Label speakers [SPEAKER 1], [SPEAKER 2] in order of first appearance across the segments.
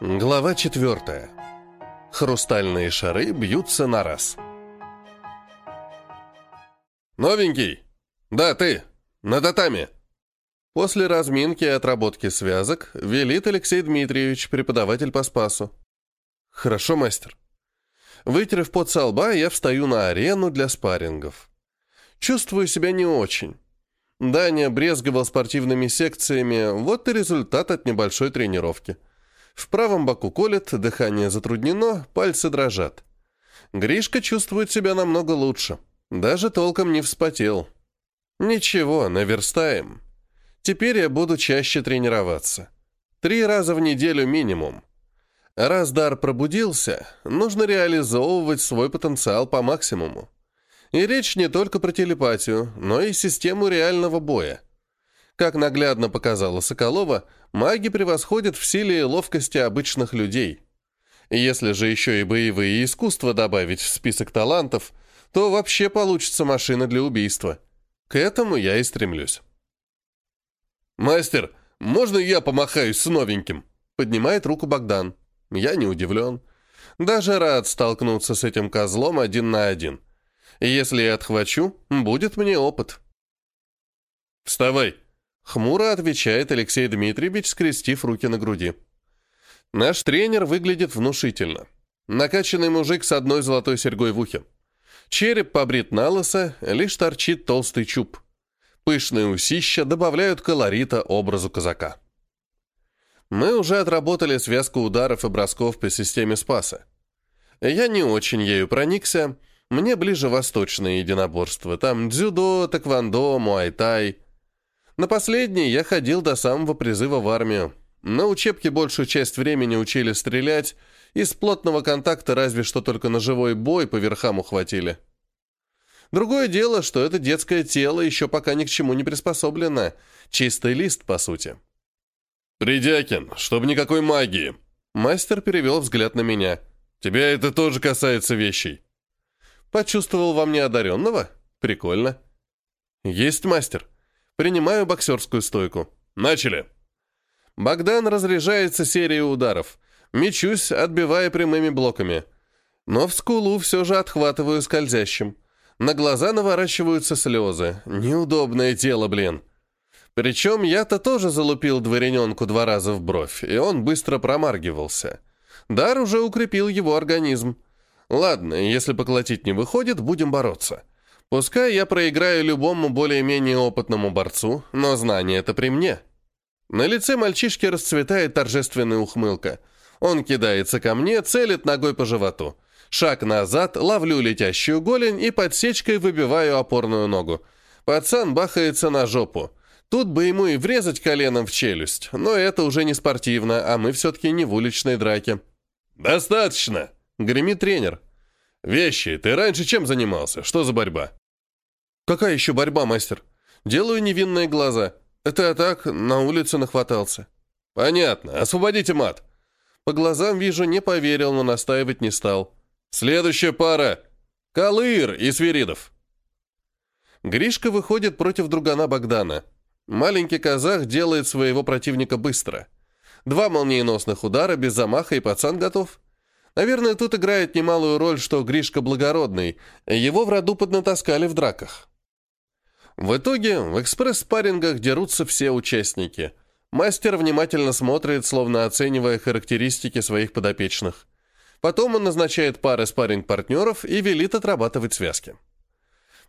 [SPEAKER 1] Глава четвертая. Хрустальные шары бьются на раз. «Новенький! Да, ты! На татами!» После разминки и отработки связок велит Алексей Дмитриевич, преподаватель по спасу. «Хорошо, мастер». Вытерев пот со лба, я встаю на арену для спаррингов. Чувствую себя не очень. Даня брезговал спортивными секциями, вот и результат от небольшой тренировки. В правом боку колет, дыхание затруднено, пальцы дрожат. Гришка чувствует себя намного лучше. Даже толком не вспотел. Ничего, наверстаем. Теперь я буду чаще тренироваться. Три раза в неделю минимум. Раз дар пробудился, нужно реализовывать свой потенциал по максимуму. И речь не только про телепатию, но и систему реального боя. Как наглядно показала Соколова, маги превосходят в силе и ловкости обычных людей. Если же еще и боевые искусства добавить в список талантов, то вообще получится машина для убийства. К этому я и стремлюсь. «Мастер, можно я помахаюсь с новеньким?» Поднимает руку Богдан. Я не удивлен. Даже рад столкнуться с этим козлом один на один – если я отхвачу, будет мне опыт. «Вставай!» — хмуро отвечает Алексей Дмитриевич, скрестив руки на груди. Наш тренер выглядит внушительно. Накачанный мужик с одной золотой серьгой в ухе. Череп побрит на лысо, лишь торчит толстый чуб. Пышные усища добавляют колорита образу казака. Мы уже отработали связку ударов и бросков по системе спаса. Я не очень ею проникся, мне ближе восточное единоборство. Там дзюдо, тэквондо, муайтай. На последний я ходил до самого призыва в армию. На учебке большую часть времени учили стрелять, из плотного контакта разве что только на живой бой по верхам ухватили. Другое дело, что это детское тело еще пока ни к чему не приспособлено. Чистый лист, по сути. «Придякин, чтобы никакой магии!» Мастер перевел взгляд на меня. «Тебя это тоже касается вещей». Почувствовал во мне одаренного? Прикольно. Есть мастер. Принимаю боксерскую стойку. Начали. Богдан разряжается серией ударов. Мечусь, отбивая прямыми блоками. Но в скулу все же отхватываю скользящим. На глаза наворачиваются слезы. Неудобное тело, блин. Причем я-то тоже залупил дворяненку два раза в бровь, и он быстро промаргивался. Дар уже укрепил его организм. Ладно, если поколотить не выходит, будем бороться. Пускай я проиграю любому более-менее опытному борцу, но знание это при мне. На лице мальчишки расцветает торжественная ухмылка. Он кидается ко мне, целит ногой по животу. Шаг назад, ловлю летящую голень и подсечкой выбиваю опорную ногу. Пацан бахается на жопу. Тут бы ему и врезать коленом в челюсть, но это уже не спортивно, а мы все-таки не в уличной драке. «Достаточно!» Гремит тренер. «Вещи, ты раньше чем занимался? Что за борьба?» «Какая еще борьба, мастер?» «Делаю невинные глаза. Это я так, на улице нахватался». «Понятно. Освободите мат». По глазам вижу, не поверил, но настаивать не стал. «Следующая пара. Калыр и Свиридов». Гришка выходит против другана Богдана. Маленький казах делает своего противника быстро. Два молниеносных удара без замаха, и пацан готов. Наверное, тут играет немалую роль, что Гришка благородный, его в роду поднатаскали в драках. В итоге в экспресс-спаррингах дерутся все участники. Мастер внимательно смотрит, словно оценивая характеристики своих подопечных. Потом он назначает пары спарринг-партнеров и велит отрабатывать связки.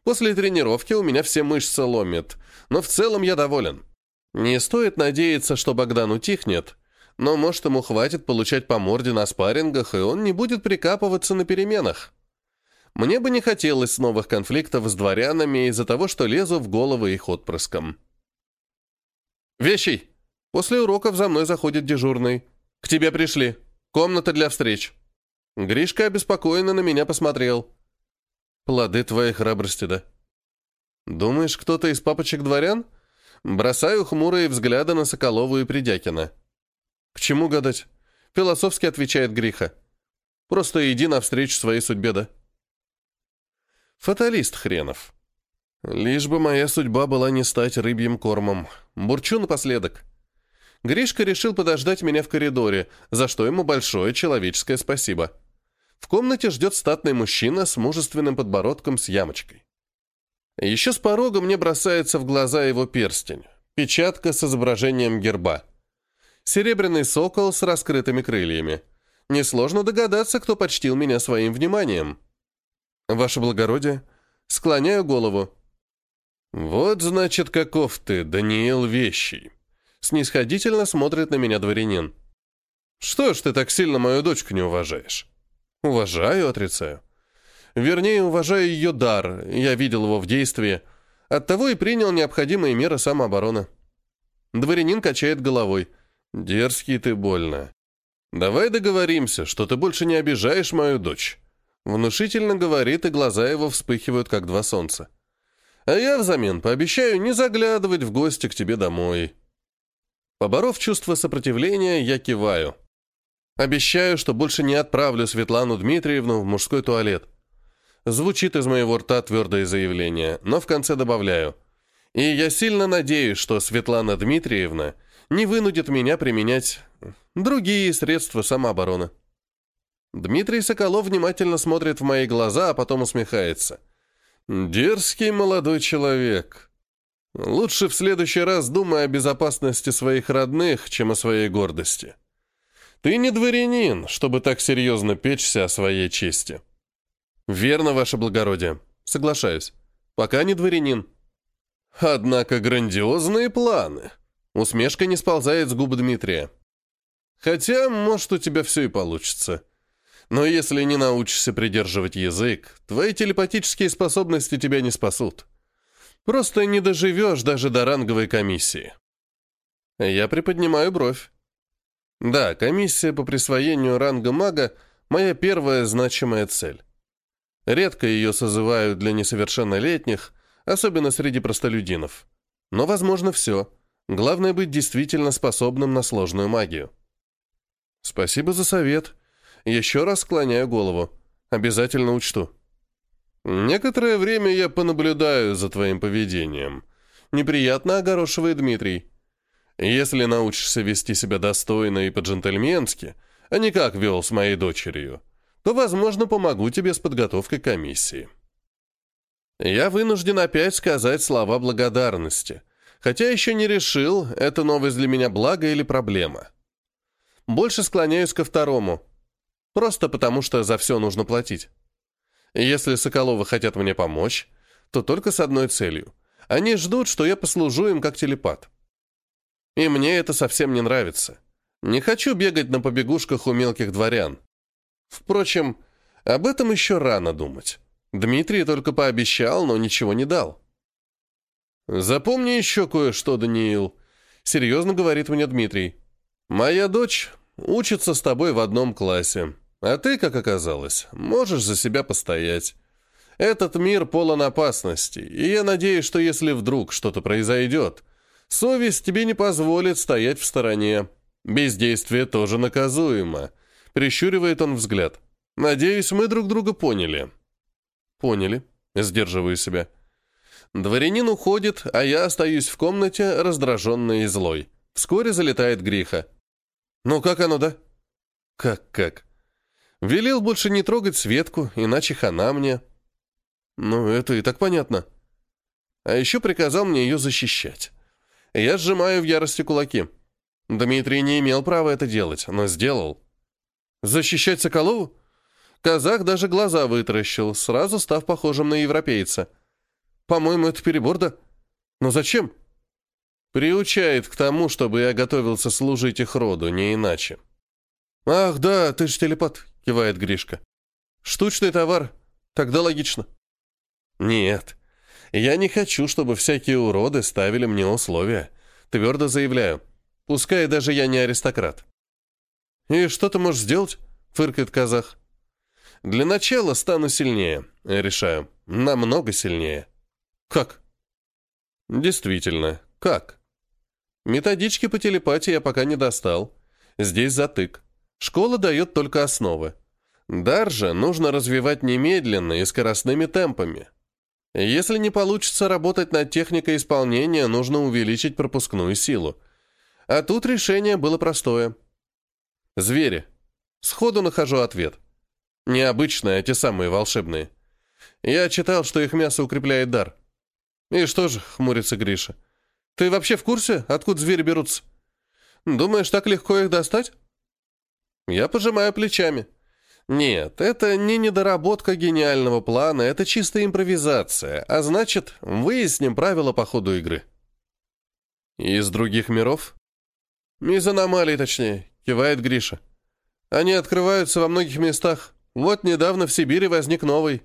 [SPEAKER 1] После тренировки у меня все мышцы ломят, но в целом я доволен. Не стоит надеяться, что Богдан утихнет, но, может, ему хватит получать по морде на спаррингах, и он не будет прикапываться на переменах. Мне бы не хотелось новых конфликтов с дворянами из-за того, что лезу в головы их отпрыском. «Вещий!» После уроков за мной заходит дежурный. «К тебе пришли. Комната для встреч». Гришка обеспокоенно на меня посмотрел. «Плоды твоей храбрости, да?» «Думаешь, кто-то из папочек дворян?» Бросаю хмурые взгляды на Соколову и Придякина. «К чему гадать?» — философски отвечает Гриха. «Просто иди навстречу своей судьбе, да?» Фаталист хренов. Лишь бы моя судьба была не стать рыбьим кормом. Бурчу напоследок. Гришка решил подождать меня в коридоре, за что ему большое человеческое спасибо. В комнате ждет статный мужчина с мужественным подбородком с ямочкой. Еще с порога мне бросается в глаза его перстень, печатка с изображением герба. Серебряный сокол с раскрытыми крыльями. Несложно догадаться, кто почтил меня своим вниманием. Ваше благородие, склоняю голову. Вот, значит, каков ты, Даниил Вещий. Снисходительно смотрит на меня дворянин. Что ж ты так сильно мою дочку не уважаешь? Уважаю, отрицаю. Вернее, уважаю ее дар, я видел его в действии. Оттого и принял необходимые меры самообороны. Дворянин качает головой. Дерзкий ты больно. Давай договоримся, что ты больше не обижаешь мою дочь. Внушительно говорит, и глаза его вспыхивают, как два солнца. А я взамен пообещаю не заглядывать в гости к тебе домой. Поборов чувство сопротивления, я киваю. Обещаю, что больше не отправлю Светлану Дмитриевну в мужской туалет. Звучит из моего рта твердое заявление, но в конце добавляю. И я сильно надеюсь, что Светлана Дмитриевна не вынудит меня применять другие средства самообороны. Дмитрий Соколов внимательно смотрит в мои глаза, а потом усмехается. «Дерзкий молодой человек. Лучше в следующий раз думай о безопасности своих родных, чем о своей гордости. Ты не дворянин, чтобы так серьезно печься о своей чести. Верно, ваше благородие. Соглашаюсь. Пока не дворянин. Однако грандиозные планы. Усмешка не сползает с губ Дмитрия. Хотя, может, у тебя все и получится. Но если не научишься придерживать язык, твои телепатические способности тебя не спасут. Просто не доживешь даже до ранговой комиссии. Я приподнимаю бровь. Да, комиссия по присвоению ранга мага – моя первая значимая цель. Редко ее созывают для несовершеннолетних, особенно среди простолюдинов. Но возможно все. Главное быть действительно способным на сложную магию. Спасибо за совет. Еще раз склоняю голову. Обязательно учту. «Некоторое время я понаблюдаю за твоим поведением», — неприятно огорошивает Дмитрий. «Если научишься вести себя достойно и по-джентльменски, а не как вел с моей дочерью, то, возможно, помогу тебе с подготовкой комиссии». Я вынужден опять сказать слова благодарности, хотя еще не решил, это новость для меня благо или проблема. Больше склоняюсь ко второму, просто потому что за все нужно платить. Если Соколовы хотят мне помочь, то только с одной целью. Они ждут, что я послужу им как телепат. И мне это совсем не нравится. Не хочу бегать на побегушках у мелких дворян. Впрочем, об этом еще рано думать. Дмитрий только пообещал, но ничего не дал. «Запомни еще кое-что, Даниил», — серьезно говорит мне Дмитрий. «Моя дочь учится с тобой в одном классе. А ты, как оказалось, можешь за себя постоять. Этот мир полон опасностей, и я надеюсь, что если вдруг что-то произойдет, совесть тебе не позволит стоять в стороне. Бездействие тоже наказуемо. Прищуривает он взгляд. Надеюсь, мы друг друга поняли. Поняли. Сдерживаю себя. Дворянин уходит, а я остаюсь в комнате, раздраженный и злой. Вскоре залетает Гриха. «Ну как оно, да?» «Как-как?» Велел больше не трогать Светку, иначе хана мне. Ну, это и так понятно. А еще приказал мне ее защищать. Я сжимаю в ярости кулаки. Дмитрий не имел права это делать, но сделал. Защищать Соколову? Казах даже глаза вытаращил, сразу став похожим на европейца. По-моему, это перебор, да? Но зачем? Приучает к тому, чтобы я готовился служить их роду, не иначе. «Ах, да, ты же телепат. — кивает Гришка. «Штучный товар. Тогда логично». «Нет, я не хочу, чтобы всякие уроды ставили мне условия. Твердо заявляю. Пускай даже я не аристократ». «И что ты можешь сделать?» — фыркает казах. «Для начала стану сильнее», — решаю. «Намного сильнее». «Как?» «Действительно, как?» Методички по телепатии я пока не достал. Здесь затык. Школа дает только основы. Дар же нужно развивать немедленно и скоростными темпами. Если не получится работать над техникой исполнения, нужно увеличить пропускную силу. А тут решение было простое. Звери. Сходу нахожу ответ. Необычные, те самые волшебные. Я читал, что их мясо укрепляет дар. И что же, хмурится Гриша. Ты вообще в курсе, откуда звери берутся? Думаешь, так легко их достать? Я пожимаю плечами. Нет, это не недоработка гениального плана, это чистая импровизация, а значит, выясним правила по ходу игры. Из других миров? Из аномалий, точнее, кивает Гриша. Они открываются во многих местах. Вот недавно в Сибири возник новый.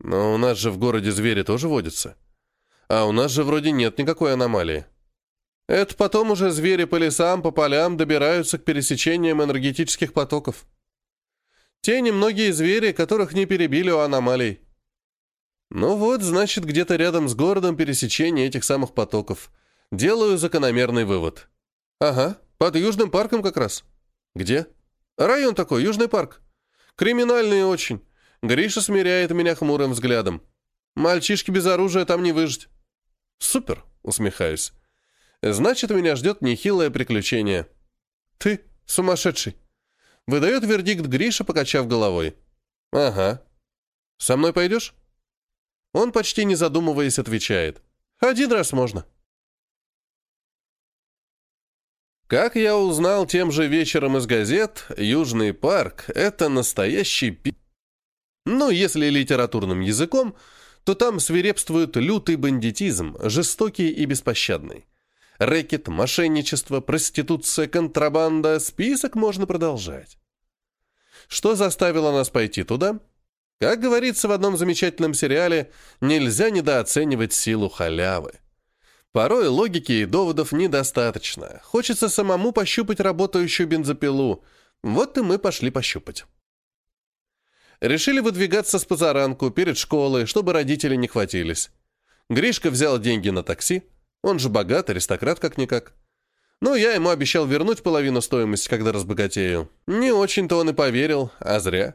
[SPEAKER 1] Но у нас же в городе звери тоже водятся. А у нас же вроде нет никакой аномалии. Это потом уже звери по лесам, по полям добираются к пересечениям энергетических потоков. Те немногие звери, которых не перебили у аномалий. Ну вот, значит, где-то рядом с городом пересечение этих самых потоков. Делаю закономерный вывод. Ага, под Южным парком как раз. Где? Район такой, Южный парк. Криминальный очень. Гриша смиряет меня хмурым взглядом. Мальчишки без оружия там не выжить. Супер, усмехаюсь. Значит, меня ждет нехилое приключение. Ты сумасшедший. Выдает вердикт Гриша, покачав головой. Ага. Со мной пойдешь? Он почти не задумываясь отвечает. Один раз можно. Как я узнал тем же вечером из газет, Южный парк — это настоящий пи... Ну, если литературным языком, то там свирепствует лютый бандитизм, жестокий и беспощадный. Рэкет, мошенничество, проституция, контрабанда, список можно продолжать. Что заставило нас пойти туда? Как говорится в одном замечательном сериале, нельзя недооценивать силу халявы. Порой логики и доводов недостаточно. Хочется самому пощупать работающую бензопилу. Вот и мы пошли пощупать. Решили выдвигаться с позаранку перед школой, чтобы родители не хватились. Гришка взял деньги на такси, он же богат, аристократ как-никак. Ну, я ему обещал вернуть половину стоимости, когда разбогатею. Не очень-то он и поверил, а зря.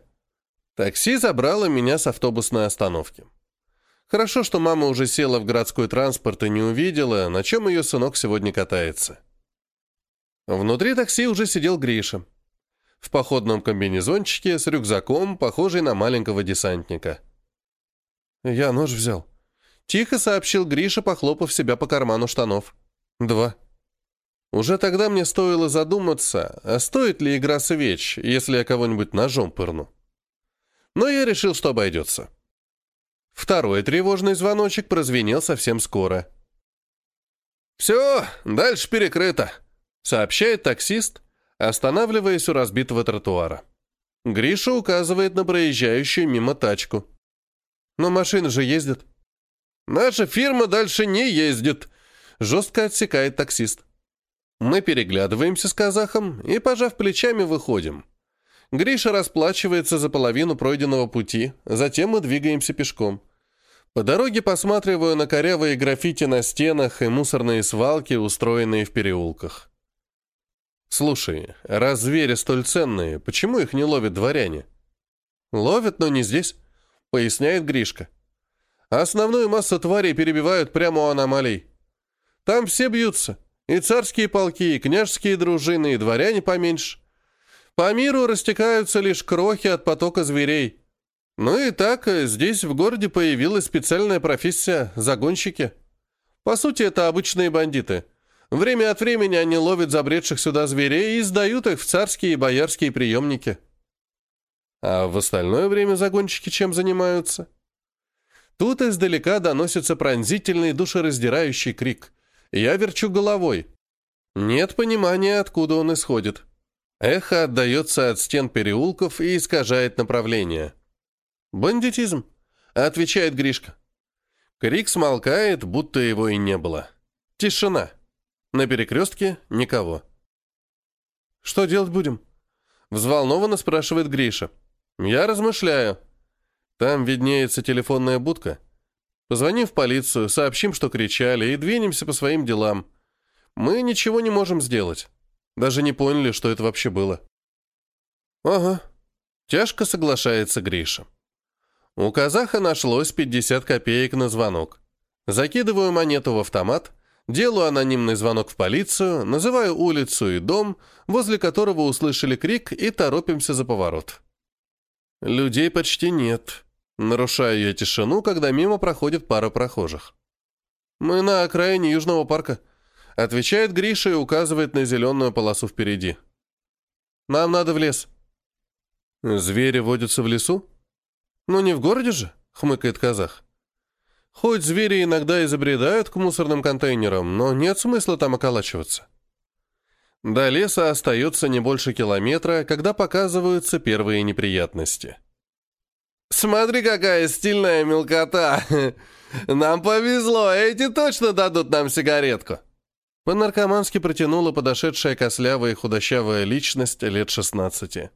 [SPEAKER 1] Такси забрало меня с автобусной остановки. Хорошо, что мама уже села в городской транспорт и не увидела, на чем ее сынок сегодня катается. Внутри такси уже сидел Гриша. В походном комбинезончике с рюкзаком, похожий на маленького десантника. «Я нож взял», Тихо сообщил Гриша, похлопав себя по карману штанов. Два. Уже тогда мне стоило задуматься, а стоит ли игра свеч, если я кого-нибудь ножом пырну. Но я решил, что обойдется. Второй тревожный звоночек прозвенел совсем скоро. «Все, дальше перекрыто», — сообщает таксист, останавливаясь у разбитого тротуара. Гриша указывает на проезжающую мимо тачку. «Но машины же ездят». «Наша фирма дальше не ездит», — жестко отсекает таксист. Мы переглядываемся с казахом и, пожав плечами, выходим. Гриша расплачивается за половину пройденного пути, затем мы двигаемся пешком. По дороге посматриваю на корявые граффити на стенах и мусорные свалки, устроенные в переулках. Слушай, раз звери столь ценные, почему их не ловят дворяне? Ловят, но не здесь, поясняет Гришка. Основную массу тварей перебивают прямо у аномалий. Там все бьются. И царские полки, и княжеские дружины, и дворяне поменьше. По миру растекаются лишь крохи от потока зверей. Ну и так, здесь в городе появилась специальная профессия – загонщики. По сути, это обычные бандиты. Время от времени они ловят забредших сюда зверей и сдают их в царские и боярские приемники. А в остальное время загонщики чем занимаются? Тут издалека доносится пронзительный душераздирающий крик. Я верчу головой. Нет понимания, откуда он исходит. Эхо отдается от стен переулков и искажает направление. «Бандитизм», — отвечает Гришка. Крик смолкает, будто его и не было. Тишина. На перекрестке никого. «Что делать будем?» Взволнованно спрашивает Гриша. «Я размышляю. Там виднеется телефонная будка. Позвоним в полицию, сообщим, что кричали, и двинемся по своим делам. Мы ничего не можем сделать. Даже не поняли, что это вообще было. Ага. Тяжко соглашается Гриша. У казаха нашлось 50 копеек на звонок. Закидываю монету в автомат, Делаю анонимный звонок в полицию, называю улицу и дом, возле которого услышали крик, и торопимся за поворот. Людей почти нет. Нарушаю я тишину, когда мимо проходит пара прохожих. «Мы на окраине Южного парка», — отвечает Гриша и указывает на зеленую полосу впереди. «Нам надо в лес». «Звери водятся в лесу?» «Ну не в городе же», — хмыкает казах. «Хоть звери иногда и забредают к мусорным контейнерам, но нет смысла там околачиваться». До леса остается не больше километра, когда показываются первые неприятности.
[SPEAKER 2] «Смотри, какая стильная мелкота! Нам повезло, эти точно дадут нам сигаретку!»
[SPEAKER 1] По-наркомански протянула подошедшая кослявая и худощавая личность лет 16.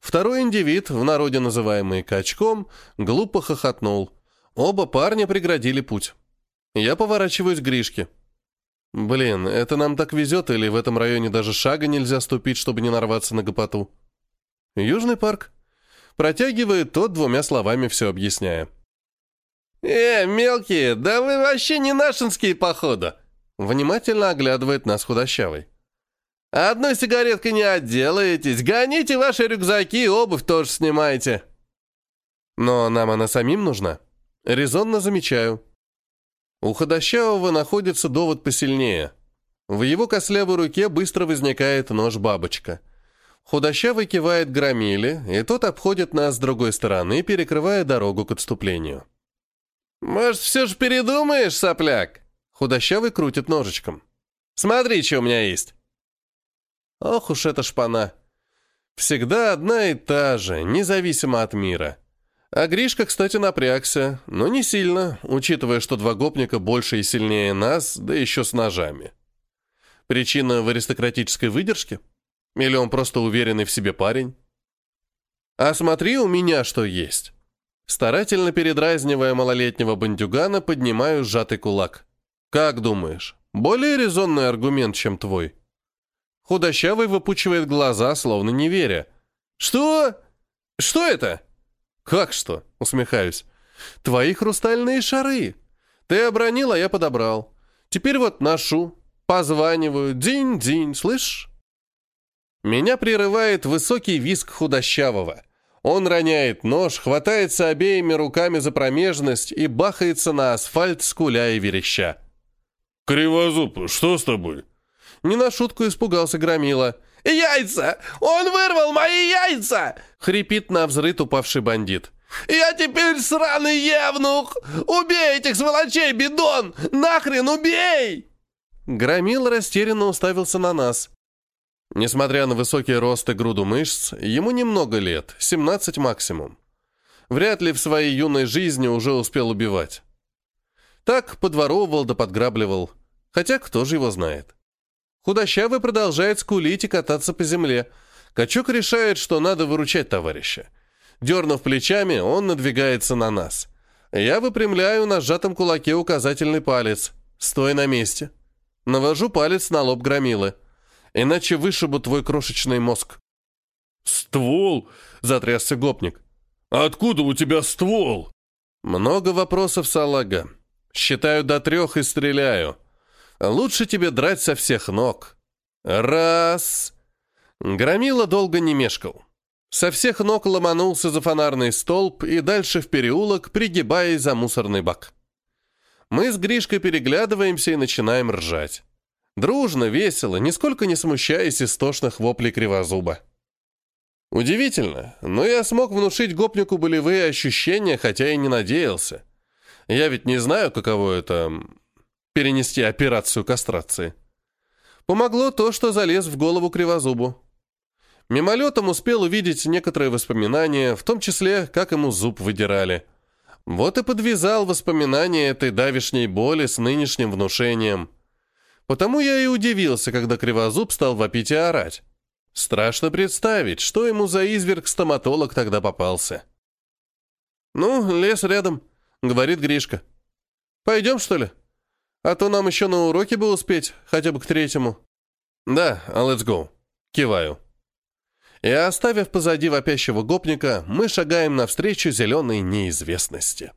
[SPEAKER 1] Второй индивид, в народе называемый качком, глупо хохотнул. Оба парня преградили путь. Я поворачиваюсь к Гришке. Блин, это нам так везет, или в этом районе даже шага нельзя ступить, чтобы не нарваться на гопоту? Южный парк. Протягивает тот двумя словами, все объясняя.
[SPEAKER 2] «Э, мелкие, да вы вообще не нашинские, походу!»
[SPEAKER 1] Внимательно оглядывает нас худощавый.
[SPEAKER 2] «Одной сигареткой не отделаетесь. Гоните ваши рюкзаки и обувь тоже снимайте».
[SPEAKER 1] «Но нам она самим нужна?» Резонно замечаю. У Ходощавого находится довод посильнее. В его кослявой руке быстро возникает нож-бабочка. Худощавый кивает громиле, и тот обходит нас с другой стороны, перекрывая дорогу к отступлению.
[SPEAKER 2] «Может, все же передумаешь, сопляк?»
[SPEAKER 1] Худощавый крутит ножичком.
[SPEAKER 2] «Смотри, что у меня есть».
[SPEAKER 1] Ох уж эта шпана. Всегда одна и та же, независимо от мира. А Гришка, кстати, напрягся, но не сильно, учитывая, что два гопника больше и сильнее нас, да еще с ножами. Причина в аристократической выдержке? Или он просто уверенный в себе парень? А смотри, у меня что есть. Старательно передразнивая малолетнего бандюгана, поднимаю сжатый кулак. Как думаешь, более резонный аргумент, чем твой? Худощавый выпучивает глаза, словно не веря.
[SPEAKER 2] «Что? Что это?»
[SPEAKER 1] «Как что?» — усмехаюсь. «Твои хрустальные шары. Ты обронил, а я подобрал. Теперь вот ношу, позваниваю, динь-динь, слышишь?» Меня прерывает высокий виск худощавого. Он роняет нож, хватается обеими руками за промежность и бахается на асфальт, скуля и вереща.
[SPEAKER 3] «Кривозуб, что с тобой?»
[SPEAKER 1] Не на шутку испугался Громила.
[SPEAKER 2] «Яйца! Он вырвал мои яйца!»
[SPEAKER 1] — хрипит на взрыт упавший бандит.
[SPEAKER 2] «Я теперь сраный евнух! Убей этих сволочей, бидон! Нахрен убей!»
[SPEAKER 1] Громил растерянно уставился на нас. Несмотря на высокий рост и груду мышц, ему немного лет, 17 максимум. Вряд ли в своей юной жизни уже успел убивать. Так подворовывал да подграбливал. Хотя кто же его знает. Худощавый продолжает скулить и кататься по земле. Качок решает, что надо выручать товарища. Дернув плечами, он надвигается на нас. Я выпрямляю на сжатом кулаке указательный палец. Стой на месте. Навожу палец на лоб громилы. Иначе вышибу твой крошечный мозг.
[SPEAKER 3] «Ствол?» — затрясся гопник. «Откуда у тебя ствол?»
[SPEAKER 1] Много вопросов, салага. Считаю до трех и стреляю. Лучше тебе драть со всех ног. Раз. Громила долго не мешкал. Со всех ног ломанулся за фонарный столб и дальше в переулок, пригибаясь за мусорный бак. Мы с Гришкой переглядываемся и начинаем ржать. Дружно, весело, нисколько не смущаясь истошных воплей кривозуба. Удивительно, но я смог внушить гопнику болевые ощущения, хотя и не надеялся. Я ведь не знаю, каково это перенести операцию кастрации. Помогло то, что залез в голову кривозубу. Мимолетом успел увидеть некоторые воспоминания, в том числе, как ему зуб выдирали. Вот и подвязал воспоминания этой давишней боли с нынешним внушением. Потому я и удивился, когда кривозуб стал вопить и орать. Страшно представить, что ему за изверг-стоматолог тогда попался. «Ну, лес рядом», — говорит Гришка. «Пойдем, что ли?» А то нам еще на уроке бы успеть, хотя бы к третьему. Да, let's go. Киваю. И оставив позади вопящего гопника, мы шагаем навстречу зеленой неизвестности.